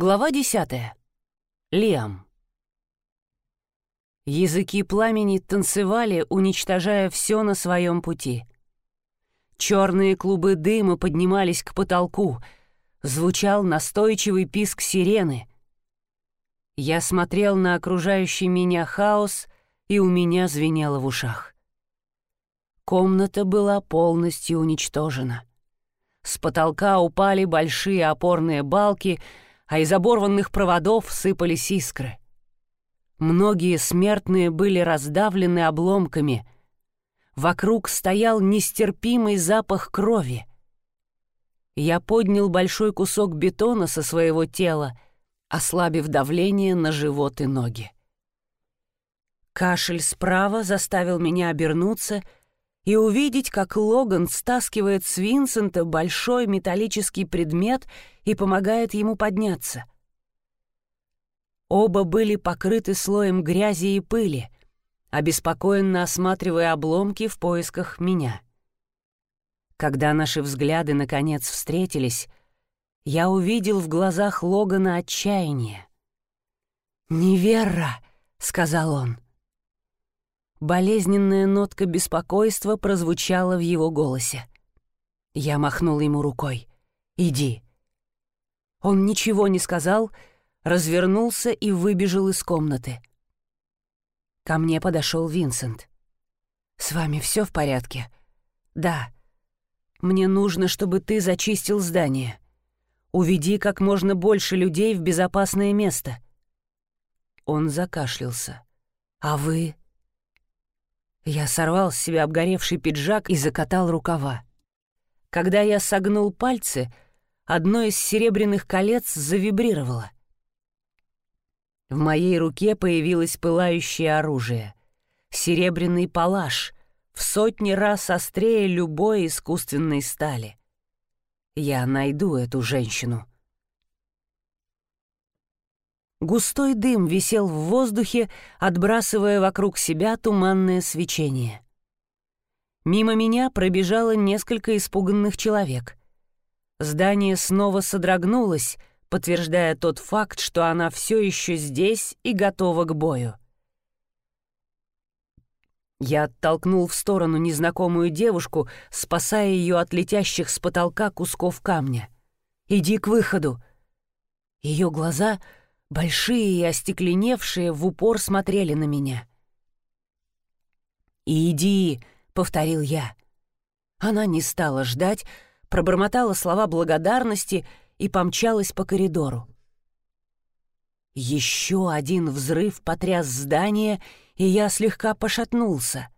Глава десятая. Лиам. Языки пламени танцевали, уничтожая все на своем пути. Черные клубы дыма поднимались к потолку, звучал настойчивый писк сирены. Я смотрел на окружающий меня хаос, и у меня звенело в ушах. Комната была полностью уничтожена. С потолка упали большие опорные балки — а из оборванных проводов сыпались искры. Многие смертные были раздавлены обломками. Вокруг стоял нестерпимый запах крови. Я поднял большой кусок бетона со своего тела, ослабив давление на живот и ноги. Кашель справа заставил меня обернуться — и увидеть, как Логан стаскивает с Винсента большой металлический предмет и помогает ему подняться. Оба были покрыты слоем грязи и пыли, обеспокоенно осматривая обломки в поисках меня. Когда наши взгляды наконец встретились, я увидел в глазах Логана отчаяние. «Невера!» — сказал он. Болезненная нотка беспокойства прозвучала в его голосе. Я махнул ему рукой. «Иди». Он ничего не сказал, развернулся и выбежал из комнаты. Ко мне подошел Винсент. «С вами все в порядке?» «Да. Мне нужно, чтобы ты зачистил здание. Уведи как можно больше людей в безопасное место». Он закашлялся. «А вы?» Я сорвал с себя обгоревший пиджак и закатал рукава. Когда я согнул пальцы, одно из серебряных колец завибрировало. В моей руке появилось пылающее оружие. Серебряный палаш, в сотни раз острее любой искусственной стали. Я найду эту женщину. Густой дым висел в воздухе, отбрасывая вокруг себя туманное свечение. Мимо меня пробежало несколько испуганных человек. Здание снова содрогнулось, подтверждая тот факт, что она все еще здесь и готова к бою. Я оттолкнул в сторону незнакомую девушку, спасая ее от летящих с потолка кусков камня. «Иди к выходу!» Ее глаза — большие и остекленевшие, в упор смотрели на меня. «Иди», — повторил я. Она не стала ждать, пробормотала слова благодарности и помчалась по коридору. Еще один взрыв потряс здание, и я слегка пошатнулся.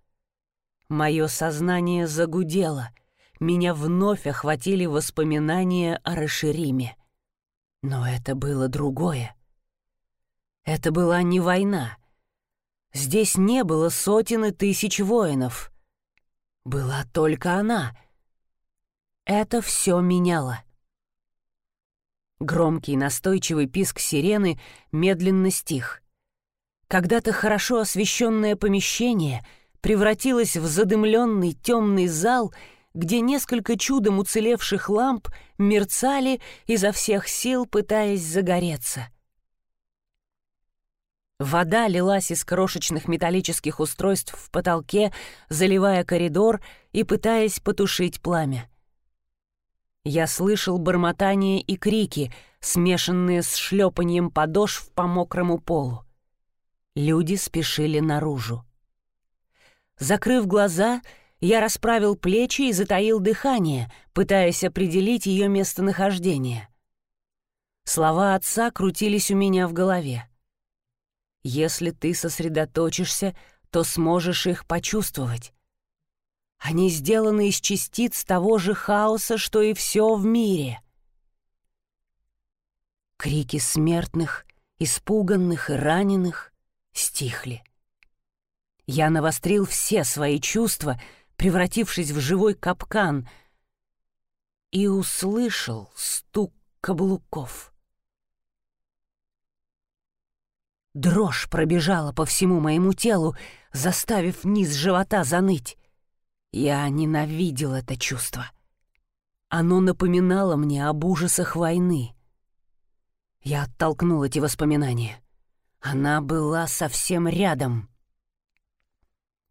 Мое сознание загудело, меня вновь охватили воспоминания о Рашириме. Но это было другое. Это была не война. Здесь не было сотен и тысяч воинов. Была только она. Это все меняло. Громкий настойчивый писк сирены медленно стих. Когда-то хорошо освещенное помещение превратилось в задымленный темный зал, где несколько чудом уцелевших ламп мерцали изо всех сил, пытаясь загореться — Вода лилась из крошечных металлических устройств в потолке, заливая коридор и пытаясь потушить пламя. Я слышал бормотание и крики, смешанные с шлепанием подошв по мокрому полу. Люди спешили наружу. Закрыв глаза, я расправил плечи и затаил дыхание, пытаясь определить ее местонахождение. Слова отца крутились у меня в голове. Если ты сосредоточишься, то сможешь их почувствовать. Они сделаны из частиц того же хаоса, что и все в мире. Крики смертных, испуганных и раненых стихли. Я навострил все свои чувства, превратившись в живой капкан, и услышал стук каблуков. Дрожь пробежала по всему моему телу, заставив низ живота заныть. Я ненавидел это чувство. Оно напоминало мне об ужасах войны. Я оттолкнул эти воспоминания. Она была совсем рядом.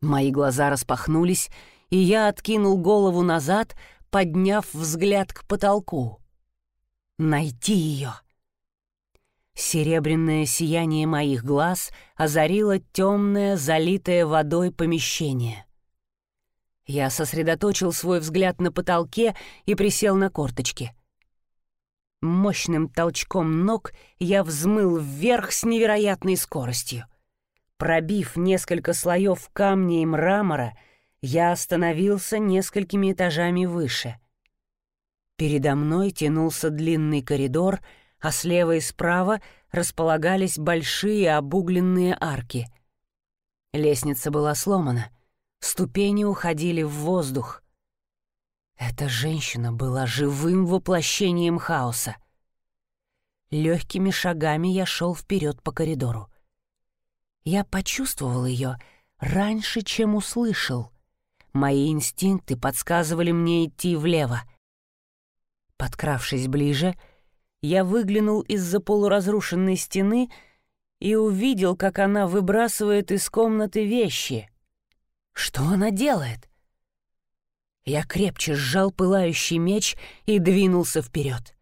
Мои глаза распахнулись, и я откинул голову назад, подняв взгляд к потолку. Найти ее. Серебряное сияние моих глаз озарило темное, залитое водой помещение. Я сосредоточил свой взгляд на потолке и присел на корточки. Мощным толчком ног я взмыл вверх с невероятной скоростью. Пробив несколько слоев камня и мрамора, я остановился несколькими этажами выше. Передо мной тянулся длинный коридор, а слева и справа располагались большие обугленные арки. Лестница была сломана — Ступени уходили в воздух. Эта женщина была живым воплощением хаоса. Легкими шагами я шел вперед по коридору. Я почувствовал ее раньше, чем услышал. Мои инстинкты подсказывали мне идти влево. Подкравшись ближе, я выглянул из-за полуразрушенной стены и увидел, как она выбрасывает из комнаты вещи — что она делает? Я крепче сжал пылающий меч и двинулся вперед.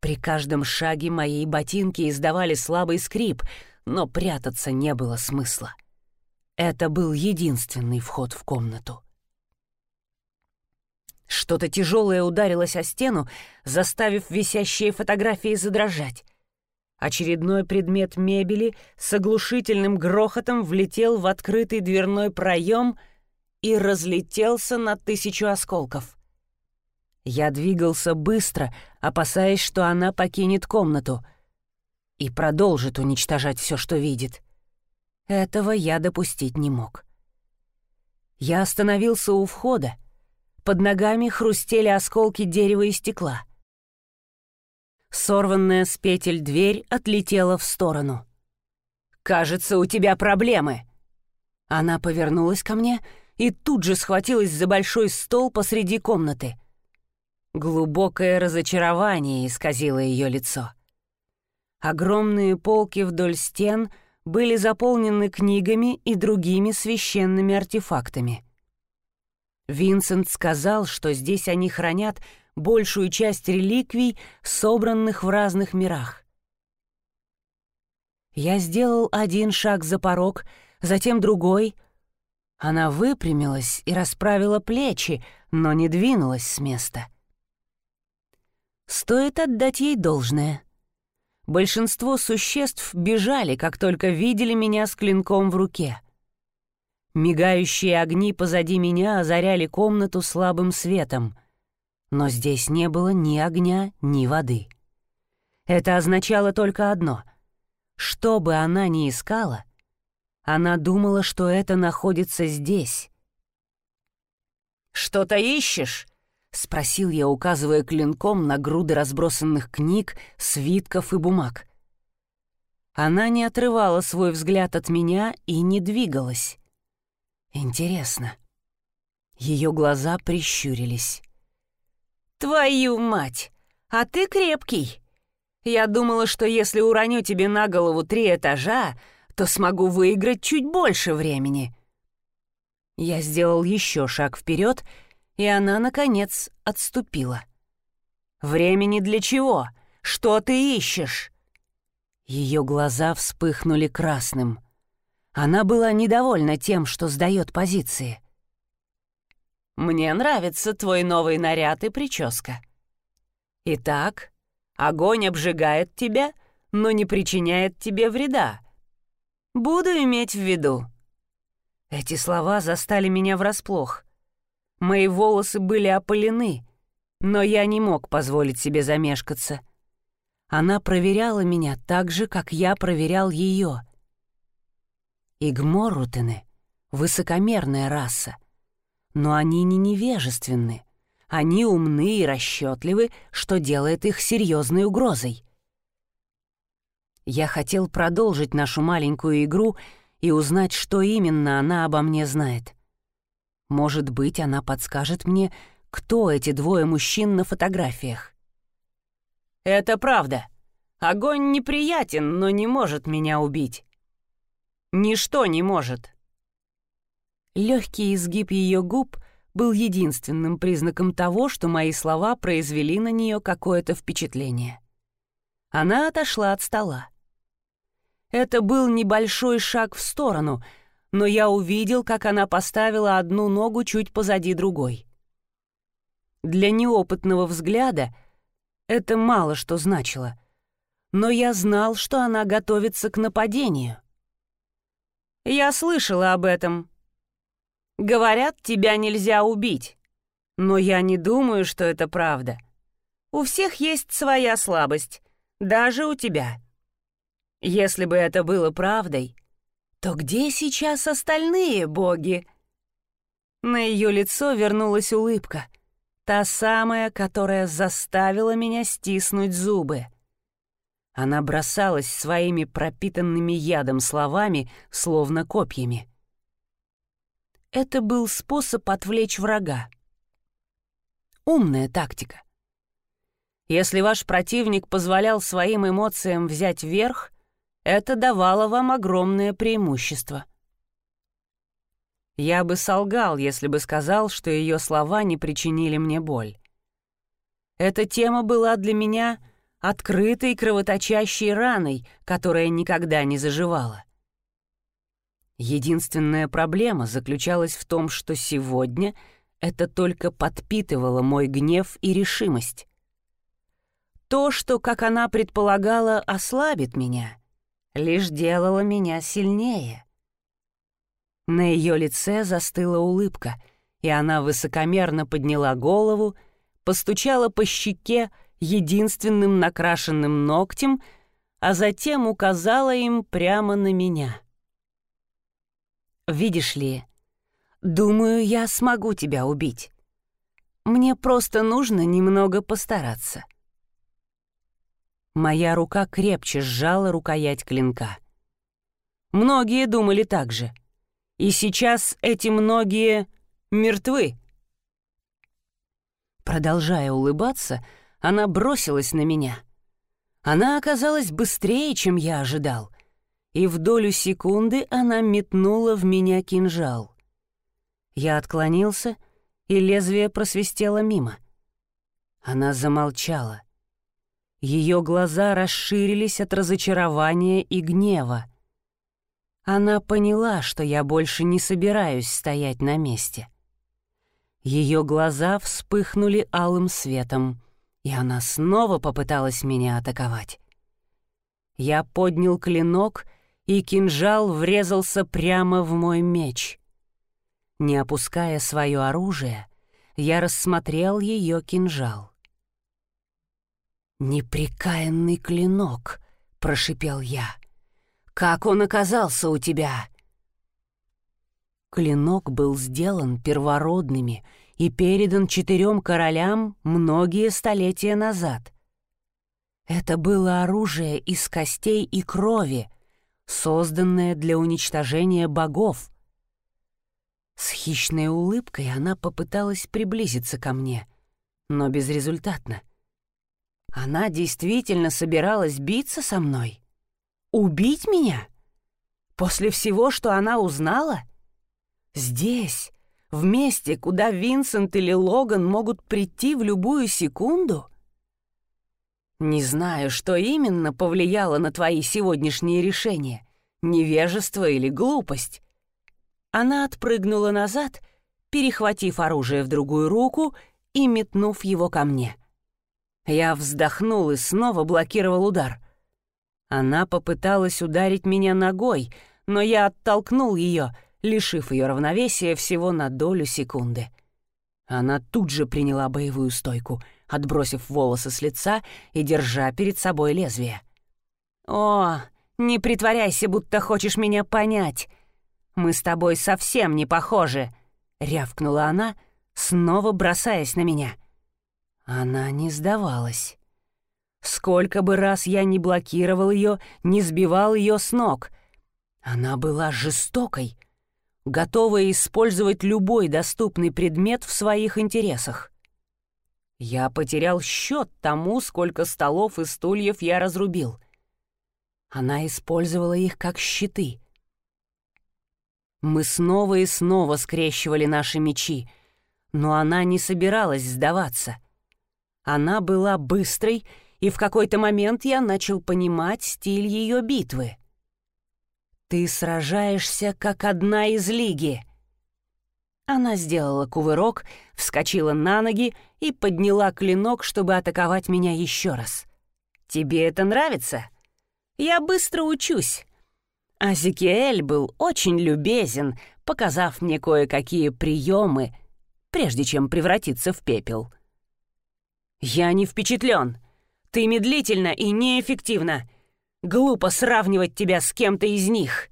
При каждом шаге моей ботинки издавали слабый скрип, но прятаться не было смысла. Это был единственный вход в комнату. Что-то тяжелое ударилось о стену, заставив висящие фотографии задрожать. Очередной предмет мебели с оглушительным грохотом влетел в открытый дверной проем и разлетелся на тысячу осколков. Я двигался быстро, опасаясь, что она покинет комнату и продолжит уничтожать все, что видит. Этого я допустить не мог. Я остановился у входа. Под ногами хрустели осколки дерева и стекла. Сорванная с петель дверь отлетела в сторону. «Кажется, у тебя проблемы!» Она повернулась ко мне и тут же схватилась за большой стол посреди комнаты. Глубокое разочарование исказило ее лицо. Огромные полки вдоль стен были заполнены книгами и другими священными артефактами. Винсент сказал, что здесь они хранят большую часть реликвий, собранных в разных мирах. Я сделал один шаг за порог, затем другой. Она выпрямилась и расправила плечи, но не двинулась с места. Стоит отдать ей должное. Большинство существ бежали, как только видели меня с клинком в руке. Мигающие огни позади меня озаряли комнату слабым светом — но здесь не было ни огня, ни воды. Это означало только одно. Что бы она ни искала, она думала, что это находится здесь. «Что-то ищешь?» — спросил я, указывая клинком на груды разбросанных книг, свитков и бумаг. Она не отрывала свой взгляд от меня и не двигалась. Интересно. Ее глаза прищурились. «Твою мать! А ты крепкий! Я думала, что если уроню тебе на голову три этажа, то смогу выиграть чуть больше времени». Я сделал еще шаг вперед, и она, наконец, отступила. «Времени для чего? Что ты ищешь?» Ее глаза вспыхнули красным. Она была недовольна тем, что сдает позиции. Мне нравится твой новый наряд и прическа. Итак, огонь обжигает тебя, но не причиняет тебе вреда. Буду иметь в виду. Эти слова застали меня врасплох. Мои волосы были опалены, но я не мог позволить себе замешкаться. Она проверяла меня так же, как я проверял ее. Игморутены — высокомерная раса — но они не невежественны. Они умны и расчетливы, что делает их серьезной угрозой. Я хотел продолжить нашу маленькую игру и узнать, что именно она обо мне знает. Может быть, она подскажет мне, кто эти двое мужчин на фотографиях. «Это правда. Огонь неприятен, но не может меня убить. Ничто не может. Легкий изгиб ее губ был единственным признаком того, что мои слова произвели на нее какое-то впечатление. Она отошла от стола. Это был небольшой шаг в сторону, но я увидел, как она поставила одну ногу чуть позади другой. Для неопытного взгляда это мало что значило, но я знал, что она готовится к нападению. «Я слышала об этом. Говорят, тебя нельзя убить, но я не думаю, что это правда. У всех есть своя слабость, даже у тебя». Если бы это было правдой, то где сейчас остальные боги? На ее лицо вернулась улыбка, та самая, которая заставила меня стиснуть зубы. Она бросалась своими пропитанными ядом словами, словно копьями. Это был способ отвлечь врага. Умная тактика. Если ваш противник позволял своим эмоциям взять верх — это давало вам огромное преимущество. Я бы солгал, если бы сказал, что ее слова не причинили мне боль. Эта тема была для меня открытой кровоточащей раной, которая никогда не заживала. Единственная проблема заключалась в том, что сегодня это только подпитывало мой гнев и решимость. То, что, как она предполагала, ослабит меня, лишь делала меня сильнее. На ее лице застыла улыбка, и она высокомерно подняла голову, постучала по щеке единственным накрашенным ногтем, а затем указала им прямо на меня. «Видишь ли, думаю, я смогу тебя убить. Мне просто нужно немного постараться». Моя рука крепче сжала рукоять клинка. Многие думали так же. И сейчас эти многие мертвы. Продолжая улыбаться, она бросилась на меня. Она оказалась быстрее, чем я ожидал, и в долю секунды она метнула в меня кинжал. Я отклонился, и лезвие просвистело мимо. Она замолчала. Ее глаза расширились от разочарования и гнева. Она поняла, что я больше не собираюсь стоять на месте. Ее глаза вспыхнули алым светом, и она снова попыталась меня атаковать. Я поднял клинок, и кинжал врезался прямо в мой меч. Не опуская свое оружие, я рассмотрел ее кинжал. «Неприкаянный клинок», — прошипел я. «Как он оказался у тебя?» Клинок был сделан первородными и передан четырем королям многие столетия назад. Это было оружие из костей и крови, созданное для уничтожения богов. С хищной улыбкой она попыталась приблизиться ко мне, но безрезультатно. Она действительно собиралась биться со мной? Убить меня? После всего, что она узнала? Здесь, в месте, куда Винсент или Логан могут прийти в любую секунду? Не знаю, что именно повлияло на твои сегодняшние решения, невежество или глупость. Она отпрыгнула назад, перехватив оружие в другую руку и метнув его ко мне. — я вздохнул и снова блокировал удар. Она попыталась ударить меня ногой, но я оттолкнул ее, лишив ее равновесия всего на долю секунды. Она тут же приняла боевую стойку, отбросив волосы с лица и держа перед собой лезвие. «О, не притворяйся, будто хочешь меня понять. Мы с тобой совсем не похожи», — рявкнула она, снова бросаясь на меня — она не сдавалась. Сколько бы раз я не блокировал ее, не сбивал ее с ног. Она была жестокой, готовая использовать любой доступный предмет в своих интересах. Я потерял счет тому, сколько столов и стульев я разрубил. Она использовала их как щиты. Мы снова и снова скрещивали наши мечи, но она не собиралась сдаваться. Она была быстрой, и в какой-то момент я начал понимать стиль ее битвы. «Ты сражаешься, как одна из лиги», она сделала кувырок, вскочила на ноги и подняла клинок, чтобы атаковать меня еще раз. «Тебе это нравится?» «Я быстро учусь». Азикиэль был очень любезен, показав мне кое-какие приемы, прежде чем превратиться в пепел. «Я не впечатлен. Ты медлительно и неэффективно. Глупо сравнивать тебя с кем-то из них».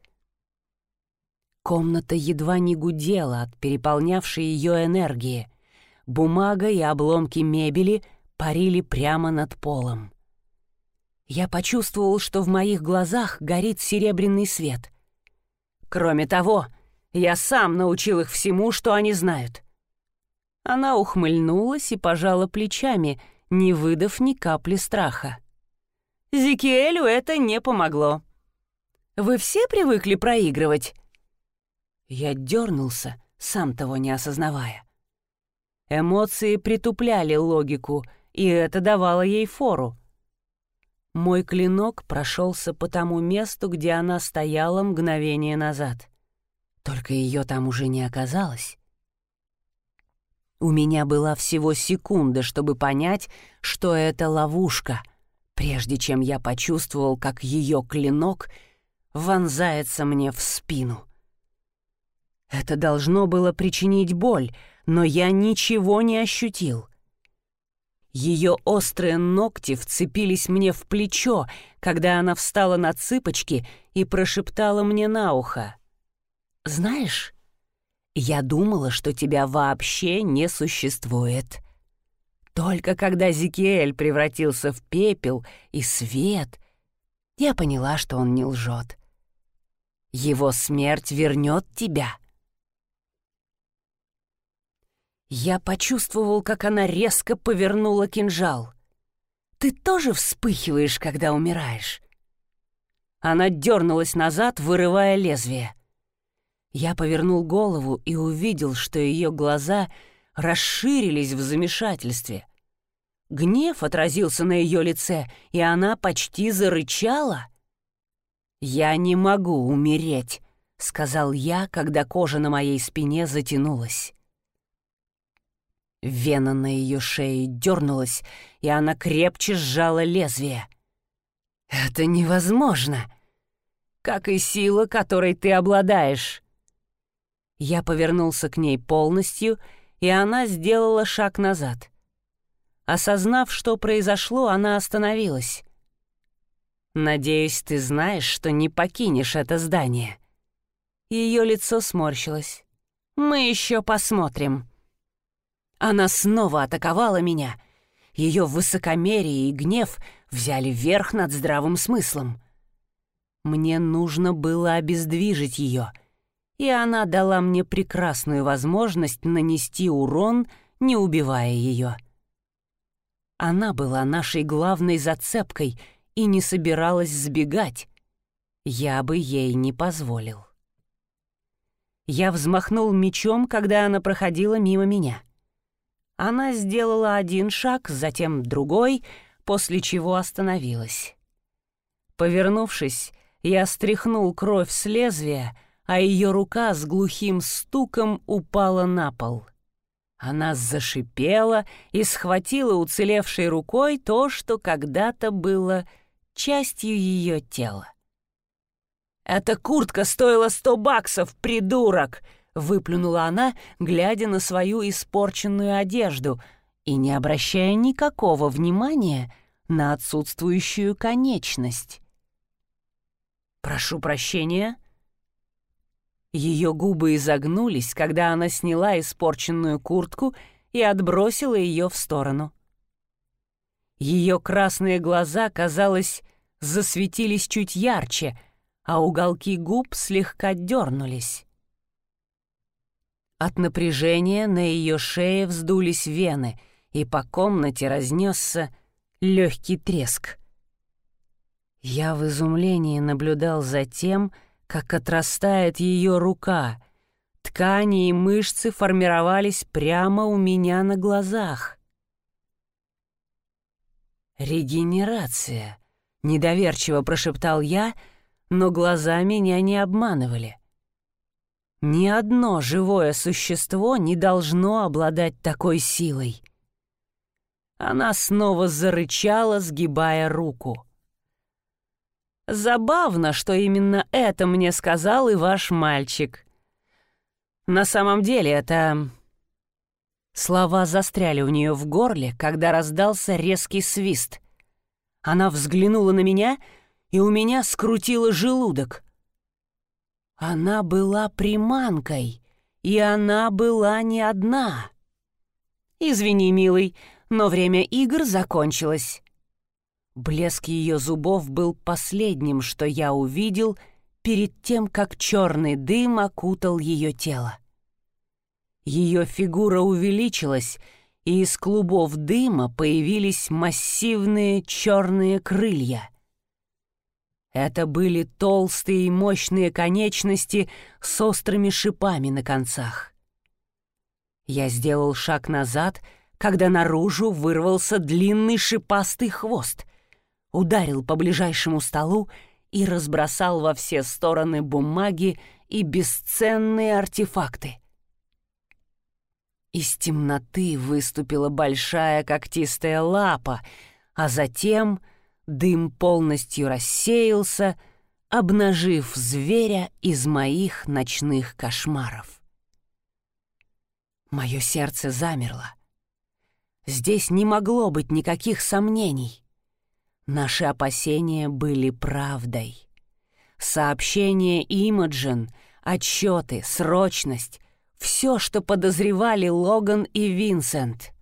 Комната едва не гудела от переполнявшей ее энергии. Бумага и обломки мебели парили прямо над полом. Я почувствовал, что в моих глазах горит серебряный свет. Кроме того, я сам научил их всему, что они знают. Она ухмыльнулась и пожала плечами, не выдав ни капли страха. Зикиэлю это не помогло. «Вы все привыкли проигрывать?» Я дернулся, сам того не осознавая. Эмоции притупляли логику, и это давало ей фору. Мой клинок прошелся по тому месту, где она стояла мгновение назад. Только ее там уже не оказалось. У меня была всего секунда, чтобы понять, что это ловушка, прежде чем я почувствовал, как ее клинок вонзается мне в спину. Это должно было причинить боль, но я ничего не ощутил. Ее острые ногти вцепились мне в плечо, когда она встала на цыпочки и прошептала мне на ухо. «Знаешь, я думала, что тебя вообще не существует. Только когда Зикиэль превратился в пепел и свет, я поняла, что он не лжет. Его смерть вернет тебя». Я почувствовал, как она резко повернула кинжал. «Ты тоже вспыхиваешь, когда умираешь?» Она дернулась назад, вырывая лезвие. Я повернул голову и увидел, что ее глаза расширились в замешательстве. Гнев отразился на ее лице, и она почти зарычала. «Я не могу умереть», — сказал я, когда кожа на моей спине затянулась. Вена на ее шее дернулась, и она крепче сжала лезвие. «Это невозможно! Как и сила, которой ты обладаешь!» Я повернулся к ней полностью, и она сделала шаг назад. Осознав, что произошло, она остановилась. «Надеюсь, ты знаешь, что не покинешь это здание». Ее лицо сморщилось. «Мы еще посмотрим». Она снова атаковала меня. Ее высокомерие и гнев взяли верх над здравым смыслом. Мне нужно было обездвижить ее, и она дала мне прекрасную возможность нанести урон, не убивая ее. Она была нашей главной зацепкой и не собиралась сбегать. Я бы ей не позволил. Я взмахнул мечом, когда она проходила мимо меня. Она сделала один шаг, затем другой, после чего остановилась. Повернувшись, я стряхнул кровь с лезвия, а ее рука с глухим стуком упала на пол. Она зашипела и схватила уцелевшей рукой то, что когда-то было частью ее тела. «Эта куртка стоила сто баксов, придурок!» выплюнула она, глядя на свою испорченную одежду и не обращая никакого внимания на отсутствующую конечность. «Прошу прощения». Ее губы изогнулись, когда она сняла испорченную куртку и отбросила ее в сторону. Ее красные глаза, казалось, засветились чуть ярче, а уголки губ слегка дернулись. От напряжения на ее шее вздулись вены, и по комнате разнесся легкий треск. Я в изумлении наблюдал за тем, как отрастает ее рука. Ткани и мышцы формировались прямо у меня на глазах. «Регенерация», — недоверчиво прошептал я, но глаза меня не обманывали. Ни одно живое существо не должно обладать такой силой. Она снова зарычала, сгибая руку. Забавно, что именно это мне сказал и ваш мальчик. На самом деле это... Слова застряли у нее в горле, когда раздался резкий свист. Она взглянула на меня, и у меня скрутило желудок. Она была приманкой, и она была не одна. «Извини, милый, но время игр закончилось». Блеск ее зубов был последним, что я увидел перед тем, как черный дым окутал ее тело. Ее фигура увеличилась, и из клубов дыма появились массивные черные крылья. Это были толстые и мощные конечности с острыми шипами на концах. Я сделал шаг назад, когда наружу вырвался длинный шипастый хвост — ударил по ближайшему столу и разбросал во все стороны бумаги и бесценные артефакты. Из темноты выступила большая когтистая лапа, а затем дым полностью рассеялся, обнажив зверя из моих ночных кошмаров. Мое сердце замерло. Здесь не могло быть никаких сомнений. Наши опасения были правдой. Сообщение Имаджин, отчеты, срочность — все, что подозревали Логан и Винсент.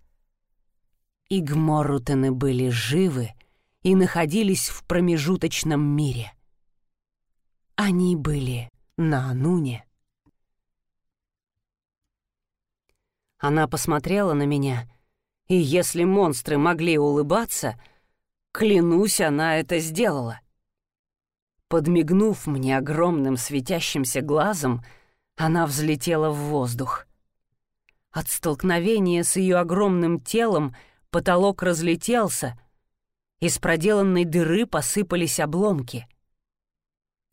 Игморутены были живы и находились в промежуточном мире. Они были на Ануне. Она посмотрела на меня, и если монстры могли улыбаться — Клянусь, она это сделала. Подмигнув мне огромным светящимся глазом, она взлетела в воздух. От столкновения с ее огромным телом потолок разлетелся, из проделанной дыры посыпались обломки.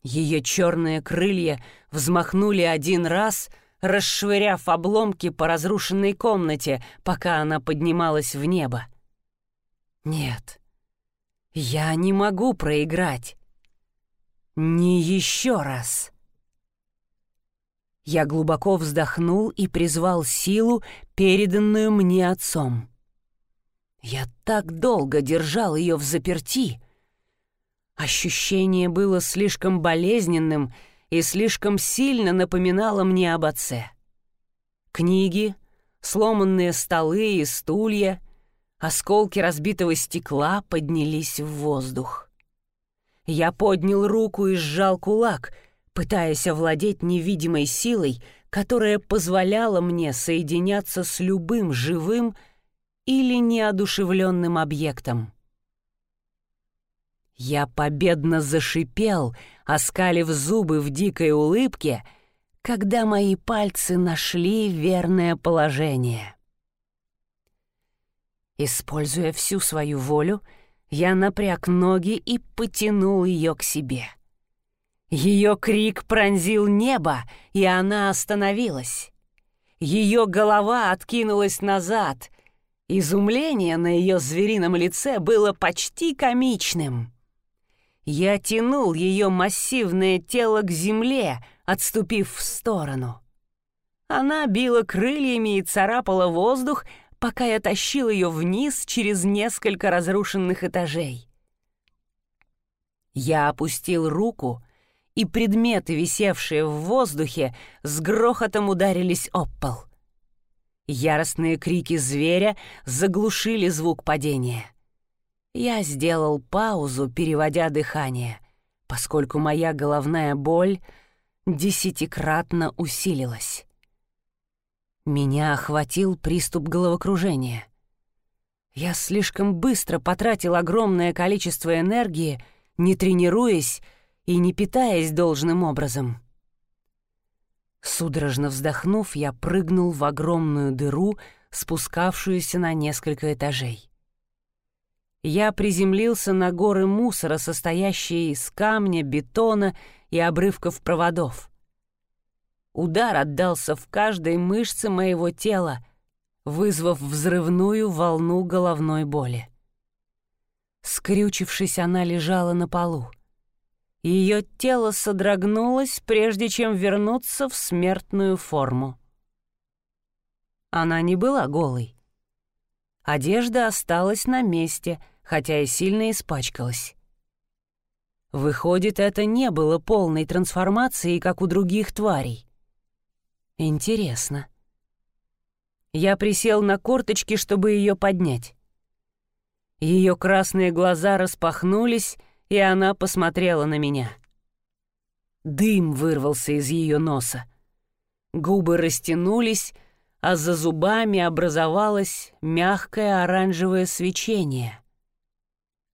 Ее черные крылья взмахнули один раз, расшвыряв обломки по разрушенной комнате, пока она поднималась в небо. Нет, я не могу проиграть. Не еще раз. Я глубоко вздохнул и призвал силу, переданную мне отцом. Я так долго держал ее в заперти. Ощущение было слишком болезненным и слишком сильно напоминало мне об отце. Книги, сломанные столы и стулья — Осколки разбитого стекла поднялись в воздух. Я поднял руку и сжал кулак, пытаясь овладеть невидимой силой, которая позволяла мне соединяться с любым живым или неодушевленным объектом. Я победно зашипел, оскалив зубы в дикой улыбке, когда мои пальцы нашли верное положение. Используя всю свою волю, я напряг ноги и потянул ее к себе. Ее крик пронзил небо, и она остановилась. Ее голова откинулась назад. Изумление на ее зверином лице было почти комичным. Я тянул ее массивное тело к земле, отступив в сторону. Она била крыльями и царапала воздух, пока я тащил ее вниз через несколько разрушенных этажей. Я опустил руку, и предметы, висевшие в воздухе, с грохотом ударились об пол. Яростные крики зверя заглушили звук падения. Я сделал паузу, переводя дыхание, поскольку моя головная боль десятикратно усилилась. Меня охватил приступ головокружения. Я слишком быстро потратил огромное количество энергии, не тренируясь и не питаясь должным образом. Судорожно вздохнув, я прыгнул в огромную дыру, спускавшуюся на несколько этажей. Я приземлился на горы мусора, состоящие из камня, бетона и обрывков проводов. Удар отдался в каждой мышце моего тела, вызвав взрывную волну головной боли. Скрючившись, она лежала на полу. Ее тело содрогнулось, прежде чем вернуться в смертную форму. Она не была голой. Одежда осталась на месте, хотя и сильно испачкалась. Выходит, это не было полной трансформацией, как у других тварей. Интересно. Я присел на корточки, чтобы ее поднять. Ее красные глаза распахнулись, и она посмотрела на меня. Дым вырвался из ее носа. Губы растянулись, а за зубами образовалось мягкое оранжевое свечение.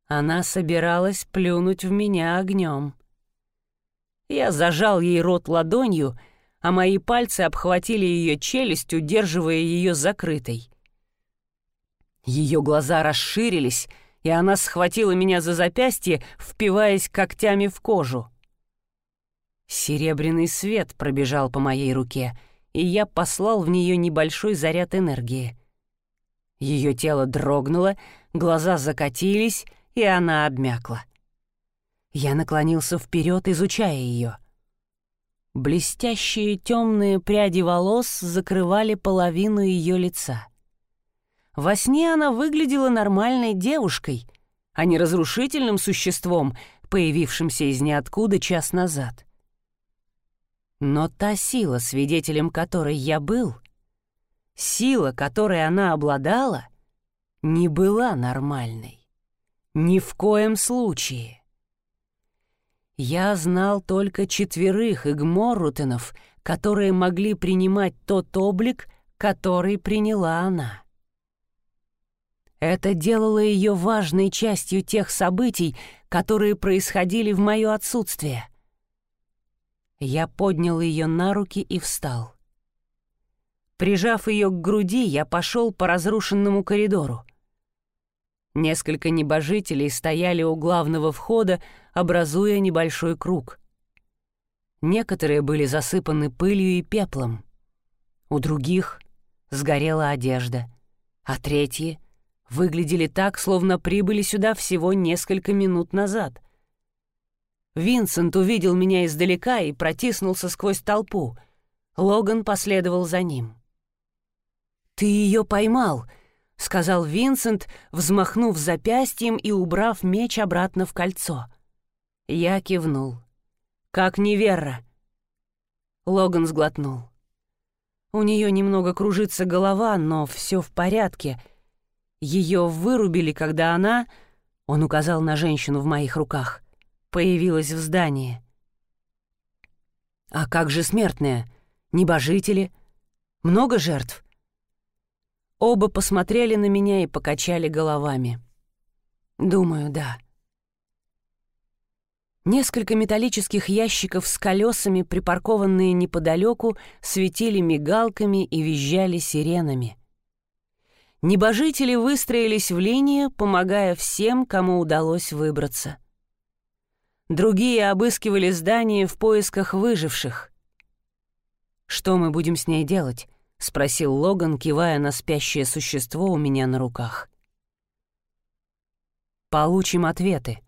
Она собиралась плюнуть в меня огнем. Я зажал ей рот ладонью, а мои пальцы обхватили ее челюсть, удерживая ее закрытой. Ее глаза расширились, и она схватила меня за запястье, впиваясь когтями в кожу. Серебряный свет пробежал по моей руке, и я послал в нее небольшой заряд энергии. Ее тело дрогнуло, глаза закатились, и она обмякла. Я наклонился вперед, изучая ее. Блестящие темные пряди волос закрывали половину ее лица. Во сне она выглядела нормальной девушкой, а не разрушительным существом, появившимся из ниоткуда час назад. Но та сила, свидетелем которой я был, сила, которой она обладала, не была нормальной. Ни в коем случае. Я знал только четверых игморрутенов, которые могли принимать тот облик, который приняла она. Это делало ее важной частью тех событий, которые происходили в мое отсутствие. Я поднял ее на руки и встал. Прижав ее к груди, я пошел по разрушенному коридору. Несколько небожителей стояли у главного входа, образуя небольшой круг. Некоторые были засыпаны пылью и пеплом. У других сгорела одежда, а третьи — выглядели так, словно прибыли сюда всего несколько минут назад. Винсент увидел меня издалека и протиснулся сквозь толпу. Логан последовал за ним. «Ты ее поймал», — сказал Винсент, взмахнув запястьем и убрав меч обратно в кольцо. Я кивнул. «Как неверно!» Логан сглотнул. У нее немного кружится голова, но все в порядке — ее вырубили, когда она, он указал на женщину в моих руках, появилась в здании. А как же смертные? Небожители? Много жертв? Оба посмотрели на меня и покачали головами. Думаю, да. Несколько металлических ящиков с колесами, припаркованные неподалеку, светили мигалками и визжали сиренами. Небожители выстроились в линию, помогая всем, кому удалось выбраться. Другие обыскивали здание в поисках выживших. «Что мы будем с ней делать?» — спросил Логан, кивая на спящее существо у меня на руках. «Получим ответы»,